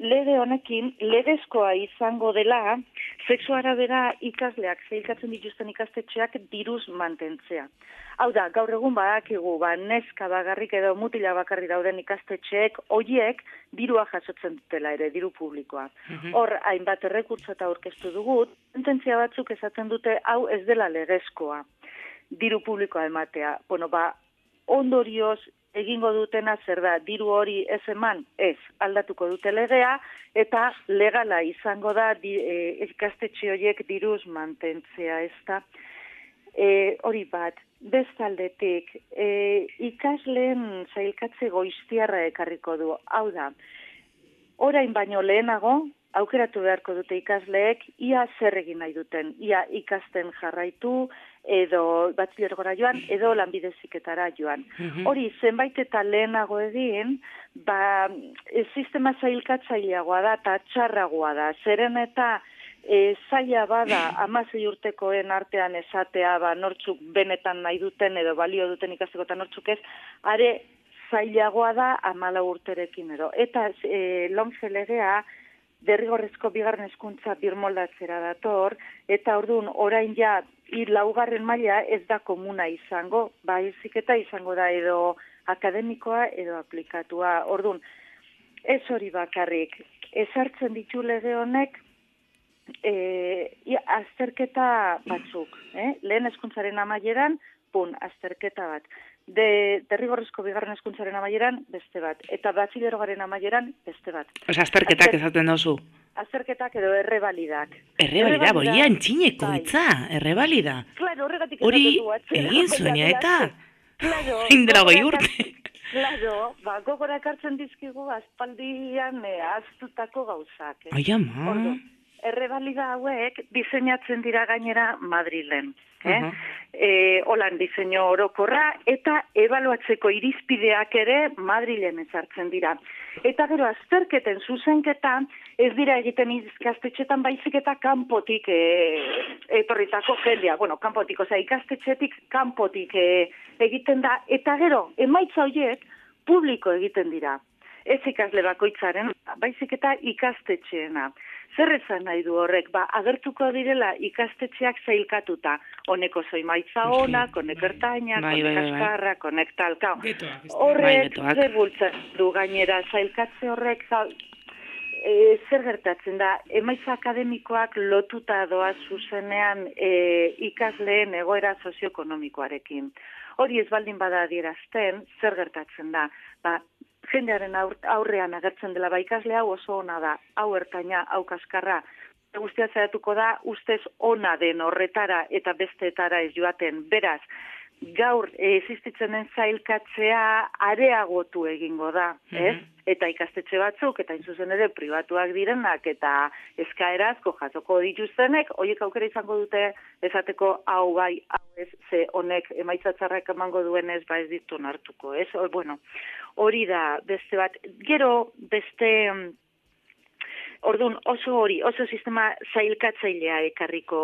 lege honekin, legezkoa izango dela, sexu arabera ikasleak, zeilkatzen dituzten ikastetxeak diruz mantentzea. Hau da, gaur egun badakigu, ba, neska bagarrik edo mutila bakarri dauden ikastetxeek, hoiek dirua jasotzen dutela ere, diru publikoa. Hor, hainbat errekurtso eta aurkeztu dugu, sententzia batzuk esaten dute hau ez dela legezkoa diru publikoa ematea. Bueno, ba, ondorioz egingo dutena zer da, diru hori ez eman, ez, aldatuko dute legea, eta legala izango da e, ikastetxe horiek diruz mantentzea, ez da. E, hori bat, bestaldetik, e, ikasleen zailkatze goiztiarra ekarriko du. Hau da, orain baino lehenago, aukeratu beharko dute ikasleek, ia zer egin nahi duten, ia ikasten jarraitu, edo batzilergora joan, edo lanbideziketara joan.
Mhm.
Hori, zenbait eta lehenago egin, ba, e, sistema zailkatzaileagoa da, eta txarragoa da. Zeren eta e, zaila bada amasei urtekoen artean esatea, ba, nortzuk benetan nahi duten, edo balio duten ikasteko eta nortzuk ez, are zailagoa da amala urterekin edo. Eta e, lomze legea, derrigorrezko bigarren hezkuntza birmoldatzera dator, eta orduan orain ja hir laugarren maila ez da komuna izango, baizik eta izango da edo akademikoa edo aplikatua. Orduan, ez hori bakarrik, ezartzen ditu lege honek e, azterketa batzuk, eh? lehen hezkuntzaren amaieran, pun, azterketa bat. De, derrigorrezko bigarren hezkuntzaren amaieran, beste bat. Eta batxilerogaren amaieran, beste bat.
Osa, azterketak esaten dozu.
Azterketak edo errebalidak.
Errebalida, boia entxineko
bai.
hitza, errebalida.
Claro, horregatik
Hori egin zuena eta
Claro,
indra goi urte.
Claro, ba, gogora ekartzen dizkigu aspaldian eh, aztutako gauzak. eh.
Ai, ama.
Errebalida hauek diseinatzen dira gainera Madrilen. Eh?
Aha.
E, holan diseinu orokorra eta ebaluatzeko irizpideak ere Madrilen ezartzen dira. Eta gero azterketen zuzenketa ez dira egiten ikastetxetan baizik eta kanpotik e, etorritako jendea. Bueno, kanpotik, osea ikastetxetik kanpotik e, egiten da. Eta gero, emaitza horiek publiko egiten dira. Ez ikasle bakoitzaren, baizik eta ikastetxeena. Zer esan nahi du horrek? Ba, agertuko direla ikastetxeak zailkatuta. Honeko zoimaitza onak, honek ertainak,
Bai,
honek
bai, bai, bai.
honek talka. Horrek, zer bultzen du gainera, zailkatze horrek, za, e, zer gertatzen da, emaitza akademikoak lotuta doa zuzenean e, ikasleen egoera sozioekonomikoarekin. Hori ez baldin bada adierazten, zer gertatzen da? Ba, jendearen aur, aurrean agertzen dela ba ikasle hau oso ona da, hau ertaina, hau kaskarra, guztia zaiatuko da, ustez ona den horretara eta besteetara ez joaten. Beraz, gaur existitzen den zailkatzea areagotu egingo da, ez? Eta ikastetxe batzuk, eta inzuzen ere pribatuak direnak, eta eskaerazko jasoko dituztenek, horiek aukera izango dute esateko hau bai, hau ez, ze honek emaitza txarrak emango duenez, ba ez ditu nartuko, ez? O, bueno, hori da beste bat. Gero beste mm, Orduan oso hori, oso sistema zailkatzailea ekarriko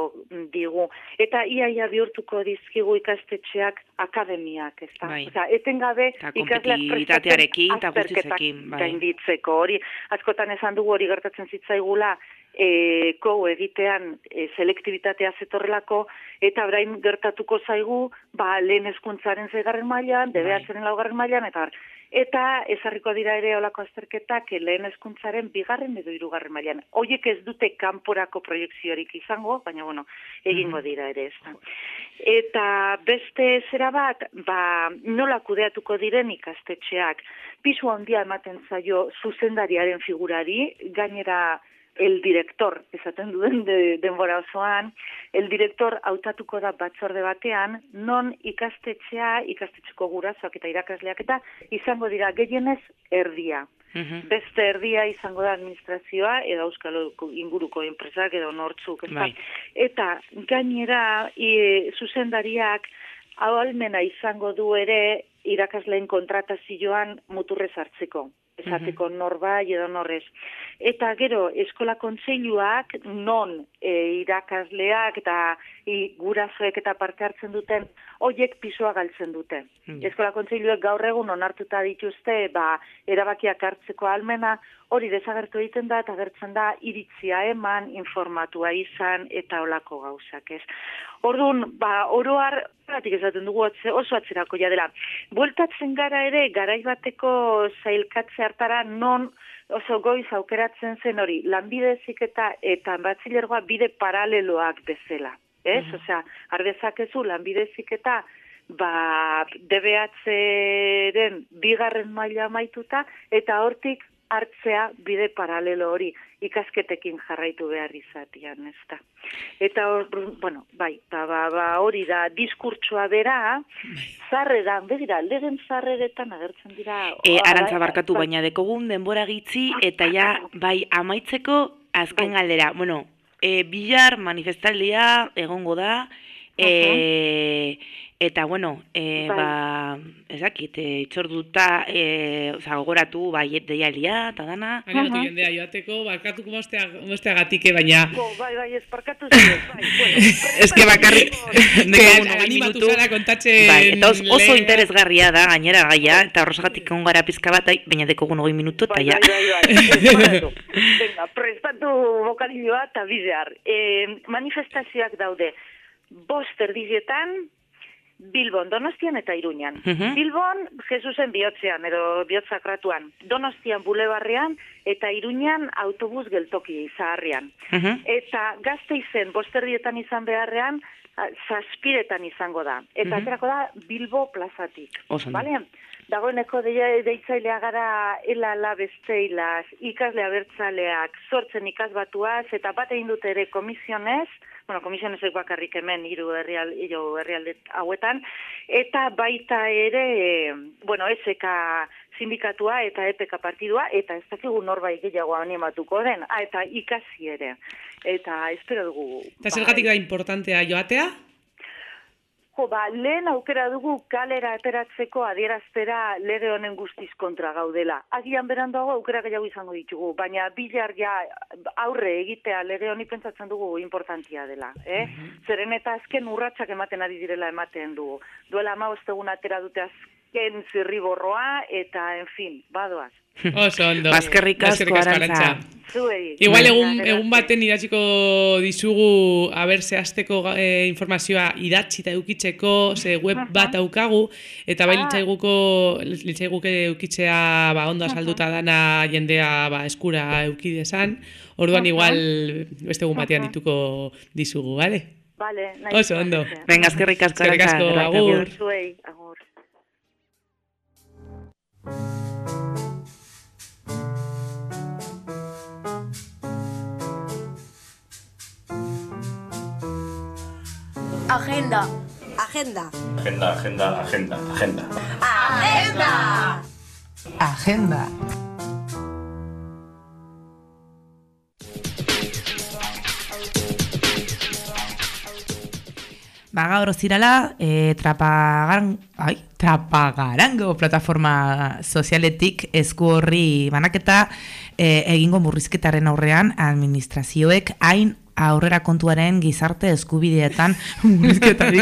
digu. Eta iaia bihurtuko dizkigu ikastetxeak akademiak, ez da?
Bai.
Etengabe
Eta
ikasleak
kompetibitatearekin eta
azterketak
bai.
gainditzeko. Hori, askotan esan dugu hori gertatzen zitzaigula, e, kou egitean e, selektibitatea zetorrelako, eta orain gertatuko zaigu, ba, lehen eskuntzaren zeigarren mailan, debeatzaren laugarren mailan, eta. Eta ezarriko dira ere olako azterketak eh, lehen hezkuntzaren bigarren edo hirugarren mailan. Hoiek ez dute kanporako proiekziorik izango, baina bueno, egingo dira ere ez. Eta beste zera bat, ba, nola kudeatuko diren ikastetxeak. Pisu handia ematen zaio zuzendariaren figurari, gainera el director, esaten duen de, denbora osoan, el director hautatuko da batzorde batean, non ikastetxea, ikastetxeko gurasoak eta irakasleak eta izango dira gehienez erdia. Beste erdia izango da administrazioa edo euskal inguruko enpresak edo nortzuk. Ez?
Bai.
Eta gainera e, zuzendariak ahalmena izango du ere irakasleen kontratazioan muturrez hartzeko esateko norbai edo norrez. Eta gero, eskola kontseiluak non e, irakasleak eta i, gurasoek eta parte hartzen duten, hoiek pisoa galtzen dute. Eskola kontseiluek gaur egun onartuta dituzte, ba, erabakiak hartzeko almena, hori desagertu egiten da, eta agertzen da, iritzia eman, informatua izan, eta olako gauzak, ez. Orduan, ba, oroar, batik esaten dugu atze- oso atzerako ja dela. Bueltatzen gara ere, garai bateko zailkatze hartara non oso goiz aukeratzen zen hori, lanbide heziketa eta batzilergoa bide paraleloak bezala. Ez? Osea, ardezakezu lanbide heziketa ba, DBH-ren bigarren maila maituta, eta hortik hartzea bide paralelo hori ikasketekin jarraitu behar izatian, ez da. Eta hor, bueno, bai, ba, ba, ba, hori da, diskurtsoa bera, zarreran, begira, legen zarreretan agertzen dira...
E,
Bai,
arantza barkatu baina dekogun denbora gitzi eta ja bai amaitzeko azken
Bai.
galdera. Bueno, e, bilar manifestaldia egongo da e, eta bueno, e,
Bai.
ba, ez dakit, e, itxorduta, e, oza, gogoratu, bai, deialia, eta dana.
Animatu jendea joateko, barkatuko mostea, mosteagatik, baina...
Bo, bai, bai, ez parkatu zuen, bai, bueno.
Ez que bakarrik
animatu zara kontatzen
Bai, eta os- oso
lehen-
interesgarria da gainera gaia, eta horrezagatik egon gara pizka bat, ai, baina dekogun hogei minutu, eta
Bai,
ja.
bai, bai, bai. Venga, prestatu bokadilloa eta bidear. E, manifestazioak daude bost erdizietan, Bilbon, Donostian eta Iruñan.
Mhm.
Bilbon, Jesusen bihotzean, edo bihotz sakratuan. Donostian bulebarrean eta Iruñan autobus geltoki zaharrian.
Mhm.
Eta gazte izen, bosterdietan izan beharrean, zazpiretan izango da. Eta
Mhm.
aterako da Bilbo plazatik.
Oso ondo.
Bale? Dagoeneko deia, deitzailea gara elala besteilaz, ikasle abertzaleak, sortzen ikasbatuaz, eta bat egin dute ere komisionez, bueno, komisionezek bakarrik hemen hiru herrial, hiru herrialde hauetan, eta baita ere, e, bueno, eseka sindikatua eta EPK partidua, eta ez dakigu norbait gehiago animatuko den, ah, eta ikasi ere. Eta espero dugu...
Eta zergatik da importantea joatea?
Jo, ba, lehen aukera dugu kalera ateratzeko adierazpera lege honen guztiz kontra gaudela. Agian beranduago aukera gehiago izango ditugu, baina bilar ja aurre egitea lege honi pentsatzen dugu importantia dela. Eh? Zeren eta azken urratsak ematen ari direla ematen dugu. Duela ama egun atera dute azken zirriborroa eta, en fin, badoaz.
Oso ondo.
Baskerrik asko, Arantza.
Zuei.
Igual egun, egun baten idatziko dizugu aber zehazteko eh, informazioa idatzi eta eukitzeko, ze web bat daukagu, eta bai
Ah.
litzaiguko, litzaiguke eukitzea ba, ondo azalduta dana jendea ba, eskura eukidezan, orduan igual beste egun batean dituko dizugu, bale?
Vale, nahi
Oso ondo.
Venga, eskerrik asko,
Eskerrik asko, agur.
Zuei, agur.
Agenda.
Agenda.
Agenda, agenda, agenda, agenda.
Agenda.
Agenda.
ba, gaur zirala, e, ai, trapagarango plataforma sozialetik esku horri banaketa e, egingo murrizketaren aurrean administrazioek hain aurrera kontuaren gizarte eskubideetan murrizketarik.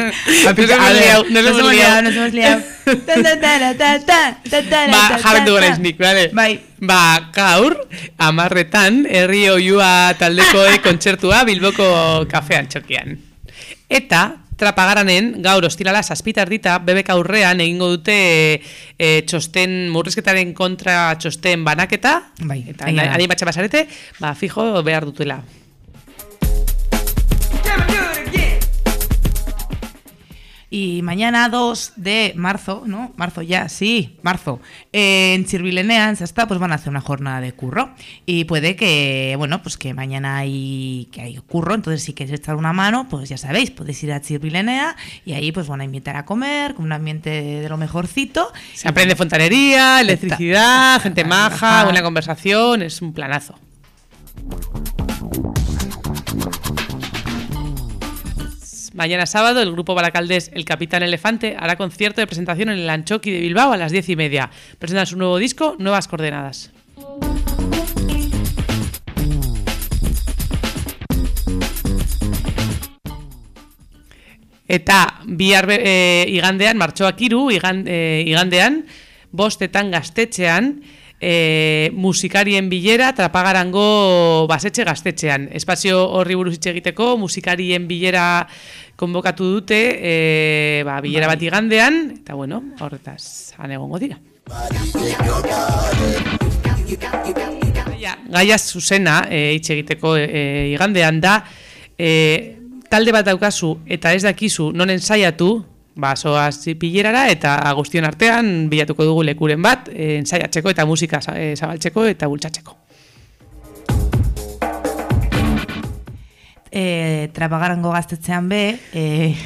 Ba, jarretu gara iznik, bale?
Bai.
Ba, gaur, amarretan, herri oiua taldekoe kontzertua Bilboko kafean txokian. Eta, trapagaranen, gaur ostirala zazpitar dita, bebek aurrean egingo dute e, txosten, murrizketaren kontra txosten banaketa,
Bai,
eta batxa basarete, ba, fijo behar dutela.
Y mañana 2 de marzo, ¿no? Marzo ya, sí, marzo. En Chirvilenean, está, pues van a hacer una jornada de curro. Y puede que, bueno, pues que mañana hay, que hay curro, entonces si queréis echar una mano, pues ya sabéis, podéis ir a Chirvilenea y ahí pues van a invitar a comer, con un ambiente de lo mejorcito.
Se aprende fontanería, electricidad, gente maja, buena conversación, es un planazo. Mañana sábado, el grupo Baracaldés El Capitán Elefante hará concierto de presentación en el Anchoqui de Bilbao a las diez y media. Presentan su nuevo disco, Nuevas Coordenadas. Eta bihar e, igandean, martxoak iru, igan, e, igandean, bostetan gaztetxean, e, musikarien bilera trapagarango basetxe gaztetxean. Espazio horri buruz hitz musikarien konbokatu dute, e, ba, bilera bat igandean, eta bueno, horretaz, han egongo dira. Gaia, gaia zuzena e, hitz egiteko e, igandean da e, talde bat daukazu eta ez dakizu non ensaiatu ba, zoaz pilerara eta guztion artean bilatuko dugu lekuren bat e, ensaiatzeko eta musika e, zabaltzeko eta bultzatzeko.
E, trapagarango gaztetzean be, e,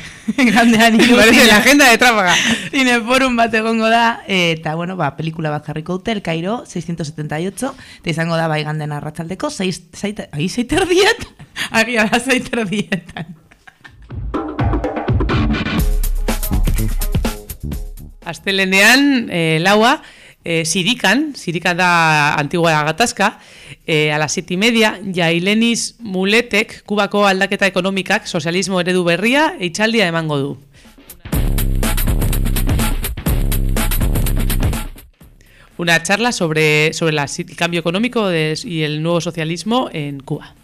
gandean
Parece la agenda de Trápaga.
Cine forum bat egongo da, eta, bueno, ba, pelikula bat jarriko dute, El Cairo, 678, eta izango da, bai ganden arratzaldeko, 6, zaite, ai, zaiter diet? Agia da, zaiter dietan.
Astelenean, e, laua, e, sirikan, sirikan da antigua gatazka, e, a las siete y media, Jailenis Muletek, Kubako aldaketa ekonomikak, sozialismo eredu berria, eitxaldia emango du. Una charla sobre, sobre la el cambio económico de- y el nuevo socialismo en Cuba.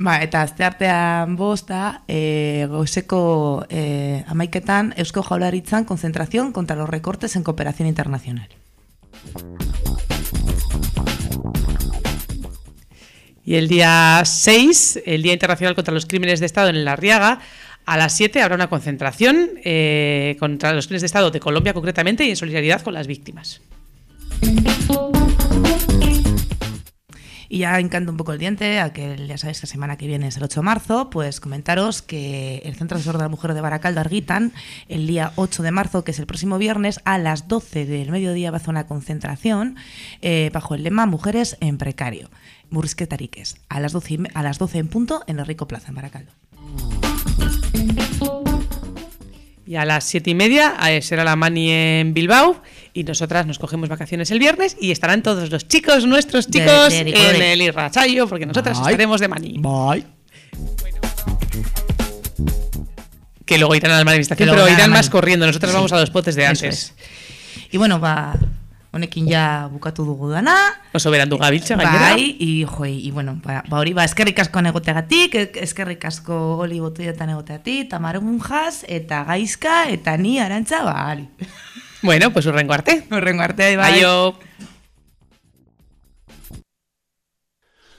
Ba, eta azte artean bosta, e, goizeko e, amaiketan, Eusko Jaularitzan konzentrazion contra los recortes en cooperación internacional.
Y el día 6, el Día Internacional contra los Crímenes de Estado en La Riaga, a las 7 habrá una concentración eh, contra los crímenes de Estado de Colombia concretamente y en solidaridad con las víctimas.
Y ya hincando un poco el diente, a que ya sabéis que la semana que viene es el 8 de marzo, pues comentaros que el Centro Asesor de la Mujer de Baracaldo Arguitan, el día 8 de marzo, que es el próximo viernes, a las 12 del mediodía va a hacer una concentración eh, bajo el lema Mujeres en Precario. Murrisquetariques, a las 12, y me- a las 12 en punto en el Rico Plaza, en Baracaldo.
Y a las 7 y media eh, será la Mani en Bilbao y nosotras nos cogemos vacaciones el viernes y estarán todos los chicos, nuestros
De-
chicos,
de
en el Irrachayo porque nosotras
Bye.
estaremos de Mani.
Bye.
Que luego irán a la manifestación, pero
irán
más corriendo. Nosotras
Sí,
vamos a los potes de antes.
es. Y bueno, ba, honekin ja bukatu dugu dana.
Oso berandu gabiltza gainera.
Bai, y, jo, y bueno, ba, ba hori, ba, eskerrik asko egoteagatik, eskerrik asko oli botoietan egoteagatik, Tamara Unjas, eta Gaizka, eta ni arantza, ba, ali.
Bueno, pues urrengo arte.
Urrengo arte, bai.
Aio.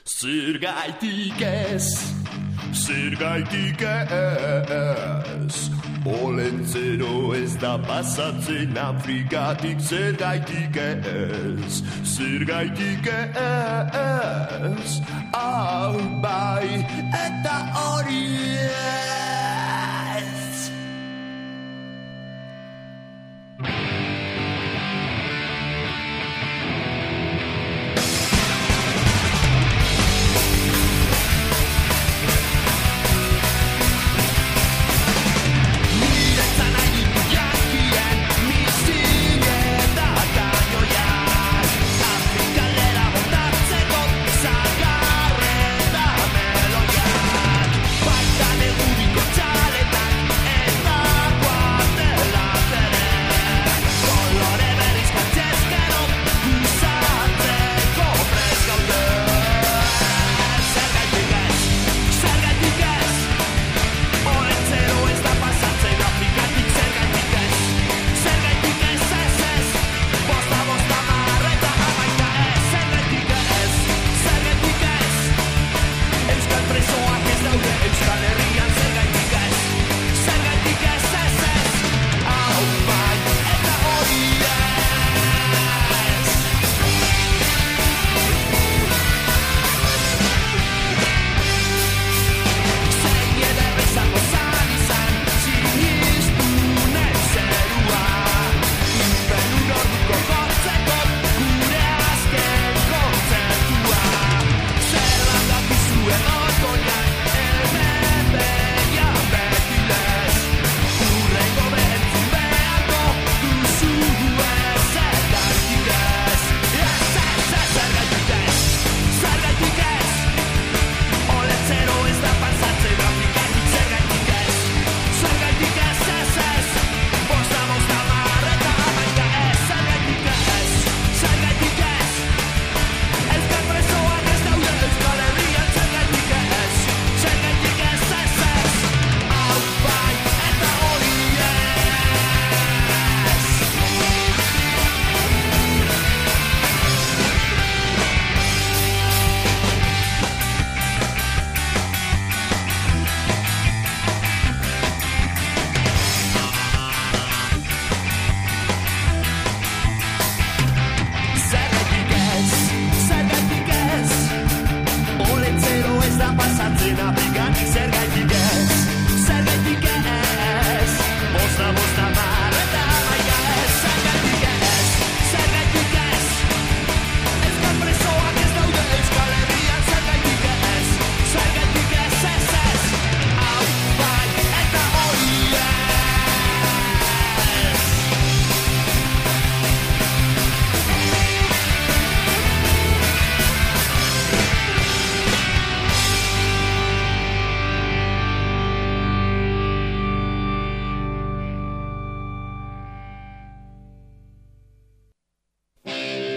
Zergaitik ez, zergaitik ez Olentzero ez da pasatzen Afrikatik zer gaitik ez Zer gaitik ez. Hau bai eta hori ez.